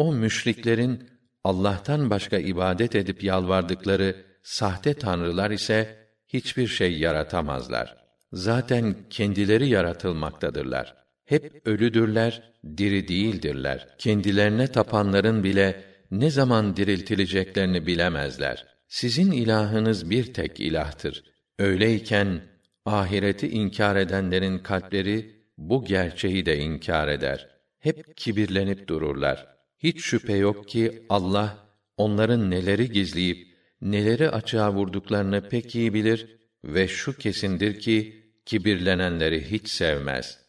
O müşriklerin Allah'tan başka ibadet edip yalvardıkları sahte tanrılar ise hiçbir şey yaratamazlar. Zaten kendileri yaratılmaktadırlar. Hep ölüdürler, diri değildirler. Kendilerine tapanların bile ne zaman diriltileceklerini bilemezler. Sizin ilahınız bir tek ilahtır. Öyleyken ahireti inkar edenlerin kalpleri bu gerçeği de inkar eder. Hep kibirlenip dururlar. Hiç şüphe yok ki Allah onların neleri gizleyip neleri açığa vurduklarını pek iyi bilir ve şu kesindir ki kibirlenenleri hiç sevmez.